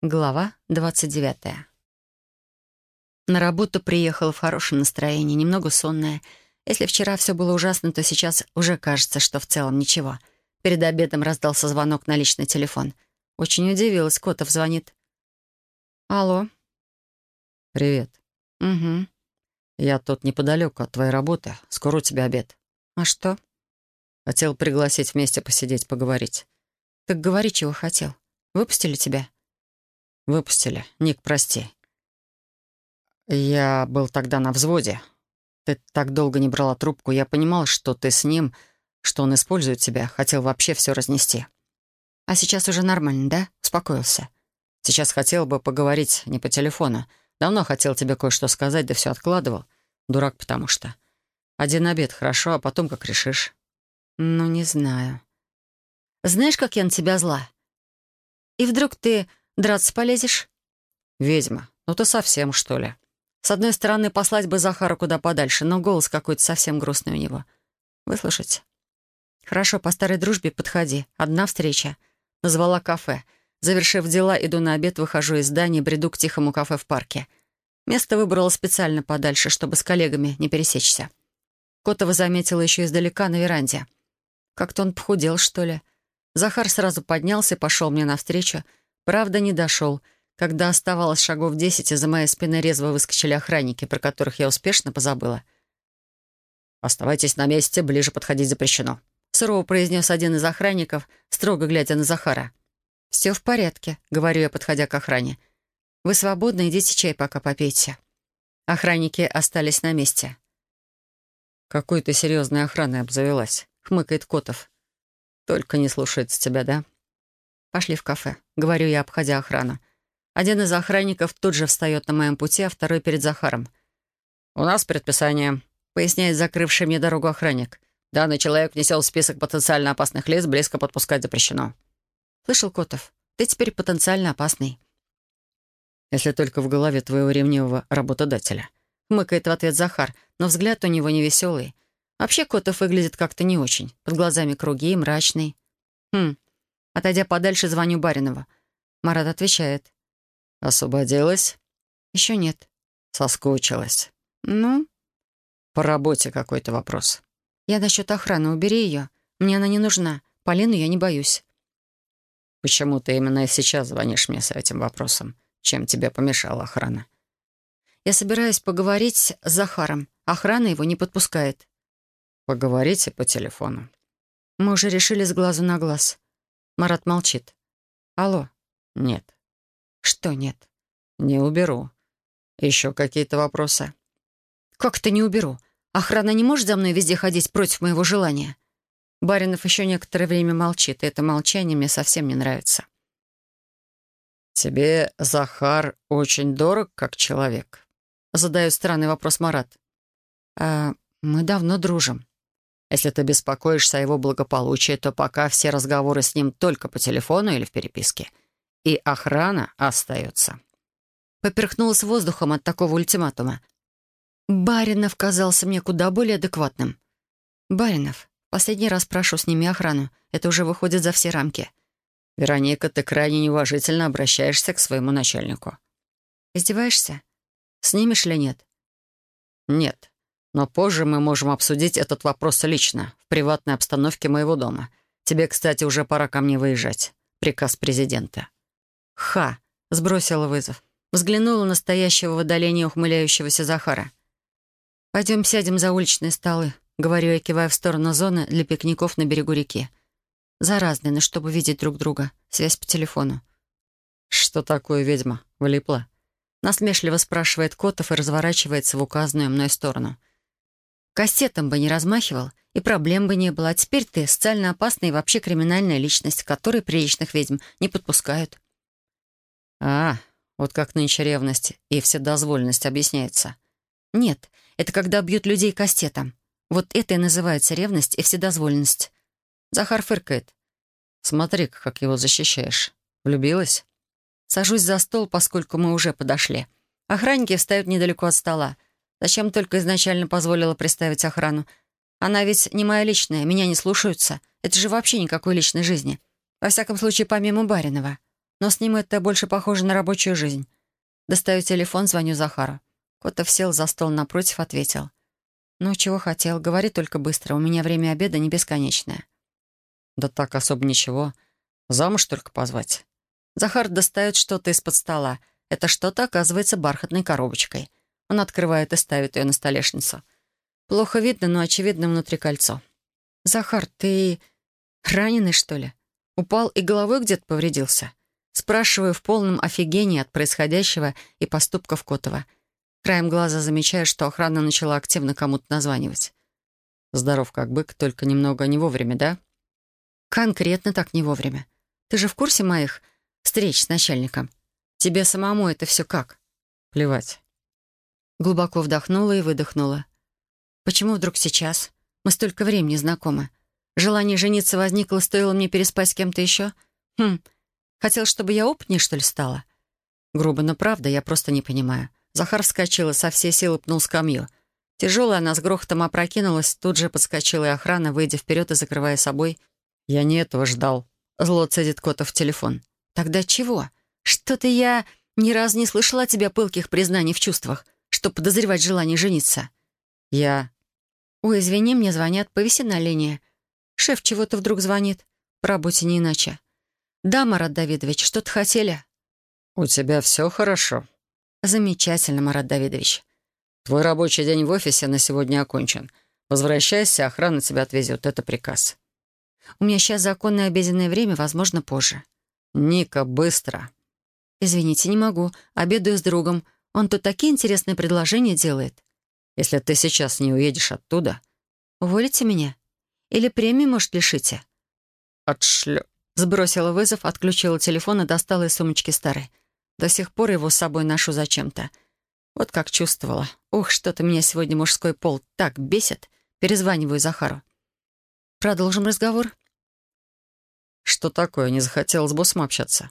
Глава 29. На работу приехала в хорошем настроении, немного сонная. Если вчера все было ужасно, то сейчас уже кажется, что в целом ничего. Перед обедом раздался звонок на личный телефон. Очень удивилась, Котов звонит. «Алло». «Привет». «Угу». «Я тут неподалеку от твоей работы. Скоро у тебя обед». «А что?» «Хотел пригласить вместе посидеть, поговорить». «Так говори, чего хотел. Выпустили тебя?» «Выпустили. Ник, прости. Я был тогда на взводе. Ты так долго не брала трубку. Я понимал, что ты с ним, что он использует тебя. Хотел вообще все разнести. А сейчас уже нормально, да? Успокоился. Сейчас хотел бы поговорить не по телефону. Давно хотел тебе кое-что сказать, да все откладывал. Дурак потому что. Один обед хорошо, а потом как решишь. Ну, не знаю. Знаешь, как я на тебя зла? И вдруг ты Драться полезешь?» «Ведьма, ну ты совсем, что ли?» С одной стороны, послать бы Захара куда подальше, но голос какой-то совсем грустный у него. Выслушать? «Хорошо, по старой дружбе подходи. Одна встреча». Назвала кафе. Завершив дела, иду на обед, выхожу из здания, бреду к тихому кафе в парке. Место выбрала специально подальше, чтобы с коллегами не пересечься. Котова заметила еще издалека на веранде. Как-то он похудел, что ли. Захар сразу поднялся и пошел мне навстречу, Правда, не дошел. Когда оставалось шагов десять, из-за моей спины резво выскочили охранники, про которых я успешно позабыла. «Оставайтесь на месте, ближе подходить запрещено», — сурово произнес один из охранников, строго глядя на Захара. «Все в порядке», — говорю я, подходя к охране. «Вы свободны, идите чай пока попейте». Охранники остались на месте. «Какой ты серьезной охраной обзавелась», — хмыкает Котов. «Только не слушается тебя, да?» «Пошли в кафе», — говорю я, обходя охрану. Один из охранников тут же встает на моем пути, а второй перед Захаром. «У нас предписание», — поясняет закрывший мне дорогу охранник. «Данный человек внесен в список потенциально опасных лиц, близко подпускать запрещено». «Слышал, Котов, ты теперь потенциально опасный». «Если только в голове твоего ревнивого работодателя», — хмыкает в ответ Захар, но взгляд у него невеселый. Вообще Котов выглядит как-то не очень. Под глазами круги, мрачный. «Хм, Отойдя подальше, звоню Баринова. Марат отвечает. «Освободилась?» «Еще нет». «Соскучилась?» «Ну?» «По работе какой-то вопрос». «Я насчет охраны. Убери ее. Мне она не нужна. Полину я не боюсь». «Почему ты именно сейчас звонишь мне с этим вопросом? Чем тебе помешала охрана?» «Я собираюсь поговорить с Захаром. Охрана его не подпускает». «Поговорите по телефону». «Мы уже решили с глазу на глаз». Марат молчит. «Алло?» «Нет». «Что нет?» «Не уберу. Еще какие-то вопросы?» «Как это не уберу? Охрана не может за мной везде ходить против моего желания?» Баринов еще некоторое время молчит, и это молчание мне совсем не нравится. «Тебе Захар очень дорог как человек?» Задаю странный вопрос Марат. «А мы давно дружим». Если ты беспокоишься о его благополучии, то пока все разговоры с ним только по телефону или в переписке. И охрана остается». Поперхнулась воздухом от такого ультиматума. Баринов казался мне куда более адекватным. «Баринов, последний раз прошу, сними охрану. Это уже выходит за все рамки». «Вероника, ты крайне неуважительно обращаешься к своему начальнику». «Издеваешься? Снимешь или нет?» «Нет. Но позже мы можем обсудить этот вопрос лично, в приватной обстановке моего дома. Тебе, кстати, уже пора ко мне выезжать. Приказ президента». «Ха!» — сбросила вызов. Взглянула на стоящего в отдалении ухмыляющегося Захара. «Пойдем сядем за уличные столы», — говорю я, кивая в сторону зоны для пикников на берегу реки. «Заразные, но чтобы видеть друг друга. Связь по телефону». «Что такое ведьма? Влипла?» Насмешливо спрашивает Котов и разворачивается в указанную мной сторону. Кассетом бы не размахивал, и проблем бы не было. А теперь ты социально опасная и вообще криминальная личность, которой приличных ведьм не подпускают. А, вот как нынче ревность и вседозволенность объясняется. Нет, это когда бьют людей кастетом. Вот это и называется ревность и вседозволенность. Захар фыркает. смотри как его защищаешь. Влюбилась? Сажусь за стол, поскольку мы уже подошли. Охранники встают недалеко от стола. Зачем только изначально позволила приставить охрану? Она ведь не моя личная, меня не слушаются. Это же вообще никакой личной жизни. Во всяком случае, помимо Баринова. Но с ним это больше похоже на рабочую жизнь. Достаю телефон, звоню Захару. Котов сел за стол напротив, ответил. «Ну, чего хотел? Говори только быстро. У меня время обеда не бесконечное». «Да так особо ничего. Замуж только позвать». Захар достает что-то из-под стола. Это что-то оказывается бархатной коробочкой. Он открывает и ставит ее на столешницу. Плохо видно, но очевидно внутри кольцо. «Захар, ты раненый, что ли? Упал и головой где-то повредился?» Спрашиваю в полном офигении от происходящего и поступков Котова. Краем глаза замечаю, что охрана начала активно кому-то названивать. «Здоров как бык, только немного не вовремя, да?» «Конкретно так не вовремя. Ты же в курсе моих встреч с начальником? Тебе самому это все как?» «Плевать». Глубоко вдохнула и выдохнула. «Почему вдруг сейчас? Мы столько времени знакомы. Желание жениться возникло, стоило мне переспать с кем-то еще? Хм, Хотел, чтобы я опытнее, что ли, стала? Грубо, но правда, я просто не понимаю. Захар вскочил и со всей силы пнул скамью. Тяжелая она с грохотом опрокинулась, тут же подскочила и охрана, выйдя вперед и закрывая собой. «Я не этого ждал», — зло цедит Котов в телефон. «Тогда чего? Что-то я ни разу не слышала от тебя пылких признаний в чувствах, чтобы подозревать желание жениться». «Я...» «Ой, извини, мне звонят, повиси на линии. Шеф чего-то вдруг звонит. По работе не иначе». «Да, Марат Давидович, что-то хотели?» «У тебя все хорошо?» «Замечательно, Марат Давидович». «Твой рабочий день в офисе на сегодня окончен. Возвращайся, охрана тебя отвезет. Это приказ». «У меня сейчас законное обеденное время, возможно, позже». «Ника, быстро!» «Извините, не могу. Обедаю с другом. Он тут такие интересные предложения делает». «Если ты сейчас не уедешь оттуда...» «Уволите меня? Или премии, может, лишите?» «Отшлё...» Сбросила вызов, отключила телефон и достала из сумочки старый. До сих пор его с собой ношу зачем-то. Вот как чувствовала. Ух, что-то меня сегодня мужской пол так бесит. Перезваниваю Захару. Продолжим разговор. Что такое? Не захотел с боссом общаться?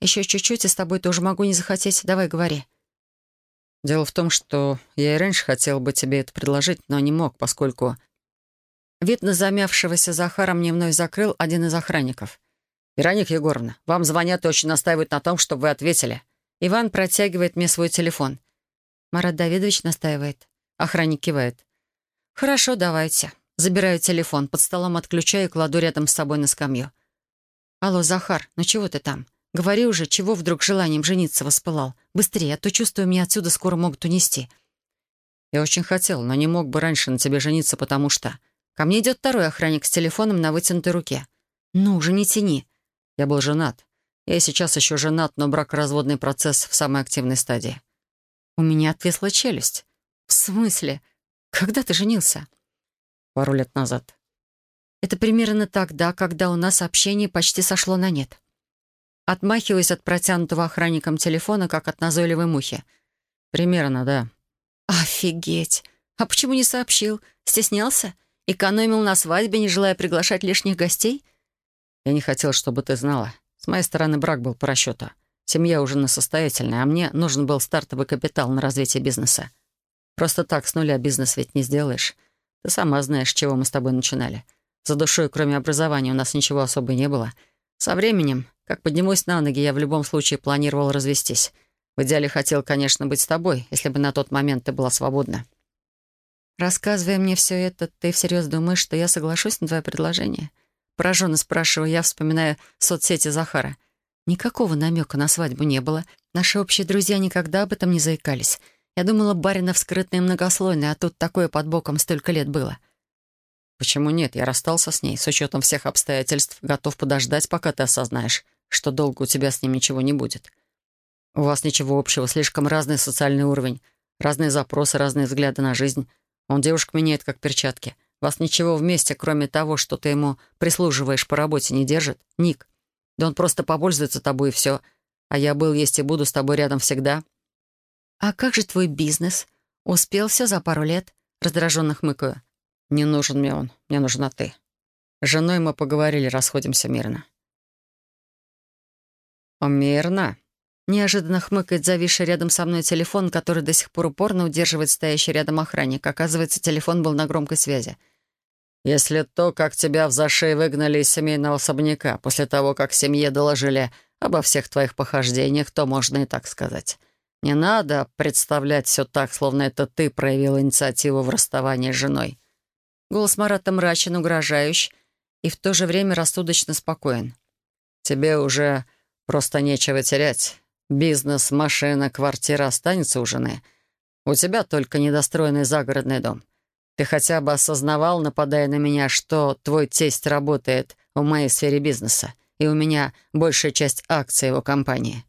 Еще чуть-чуть, и с тобой тоже могу не захотеть. Давай, говори. Дело в том, что я и раньше хотел бы тебе это предложить, но не мог, поскольку... Вид на замявшегося Захара мне вновь закрыл один из охранников — «Вероника Егоровна, вам звонят и очень настаивают на том, чтобы вы ответили». Иван протягивает мне свой телефон. Марат Давидович настаивает. Охранник кивает. «Хорошо, давайте». Забираю телефон, под столом отключаю и кладу рядом с собой на скамью. «Алло, Захар, ну чего ты там? Говори уже, чего вдруг желанием жениться воспылал? Быстрее, а то чувствую, меня отсюда скоро могут унести». «Я очень хотел, но не мог бы раньше на тебе жениться, потому что...» Ко мне идет второй охранник с телефоном на вытянутой руке. «Ну уже не тяни. Я был женат. Я сейчас еще женат, но бракоразводный процесс в самой активной стадии. У меня отвесла челюсть. В смысле? Когда ты женился? Пару лет назад. Это примерно тогда, когда у нас общение почти сошло на нет. Отмахиваясь от протянутого охранником телефона, как от назойливой мухи. Примерно, да. Офигеть! А почему не сообщил? Стеснялся? Экономил на свадьбе, не желая приглашать лишних гостей? Я не хотел, чтобы ты знала. С моей стороны брак был по расчету. Семья уже несостоятельная, а мне нужен был стартовый капитал на развитие бизнеса. Просто так с нуля бизнес ведь не сделаешь. Ты сама знаешь, с чего мы с тобой начинали. За душой, кроме образования, у нас ничего особо не было. Со временем, как поднимусь на ноги, я в любом случае планировал развестись. В идеале хотел, конечно, быть с тобой, если бы на тот момент ты была свободна. Рассказывая мне все это, ты всерьез думаешь, что я соглашусь на твое предложение?» Пораженно спрашиваю я, вспоминая соцсети Захара. Никакого намека на свадьбу не было. Наши общие друзья никогда об этом не заикались. Я думала, Баринов скрытный и многослойный, а тут такое под боком столько лет было. «Почему нет? Я расстался с ней. С учетом всех обстоятельств готов подождать, пока ты осознаешь, что долго у тебя с ним ничего не будет. У вас ничего общего, слишком разный социальный уровень, разные запросы, разные взгляды на жизнь. Он девушек меняет, как перчатки. Вас ничего вместе, кроме того, что ты ему прислуживаешь по работе, не держит? Ник. Да он просто попользуется тобой и все. А я был, есть и буду с тобой рядом всегда. А как же твой бизнес? Успел все за пару лет? Раздраженно хмыкаю. Не нужен мне он, мне нужна ты. С женой мы поговорили, расходимся мирно. О, мирно? Неожиданно хмыкает зависший рядом со мной телефон, который до сих пор упорно удерживает стоящий рядом охранник. Оказывается, телефон был на громкой связи. «Если то, как тебя в зашей выгнали из семейного особняка, после того, как семье доложили обо всех твоих похождениях, то можно и так сказать. Не надо представлять все так, словно это ты проявил инициативу в расставании с женой». Голос Марата мрачен, угрожающий и в то же время рассудочно спокоен. «Тебе уже просто нечего терять. Бизнес, машина, квартира останется у жены. У тебя только недостроенный загородный дом. Ты хотя бы осознавал, нападая на меня, что твой тесть работает в моей сфере бизнеса, и у меня большая часть акций его компании.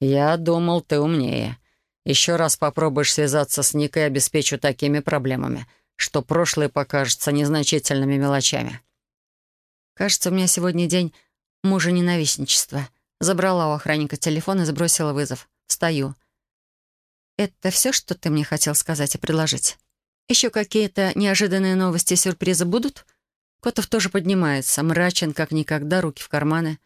Я думал, ты умнее. Еще раз попробуешь связаться с Никой и обеспечу такими проблемами, что прошлое покажется незначительными мелочами. Кажется, у меня сегодня день мужа ненавистничества. Забрала у охранника телефон и сбросила вызов. Встаю. «Это все, что ты мне хотел сказать и предложить? Еще какие-то неожиданные новости и сюрпризы будут?» Котов тоже поднимается, мрачен, как никогда, руки в карманы.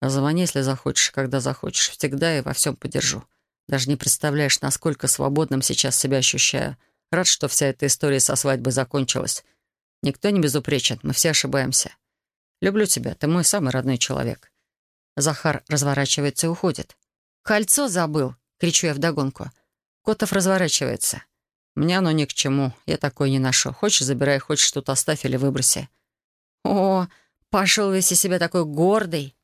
«Звони, если захочешь, когда захочешь. Всегда и во всем подержу. Даже не представляешь, насколько свободным сейчас себя ощущаю. Рад, что вся эта история со свадьбой закончилась. Никто не безупречен, мы все ошибаемся. Люблю тебя, ты мой самый родной человек. Захар разворачивается и уходит. «Кольцо забыл!» — кричу я вдогонку. Котов разворачивается. «Мне оно ни к чему, я такое не ношу. Хочешь, забирай, хочешь, тут оставь или выброси». «О, пошел весь из себя такой гордый!»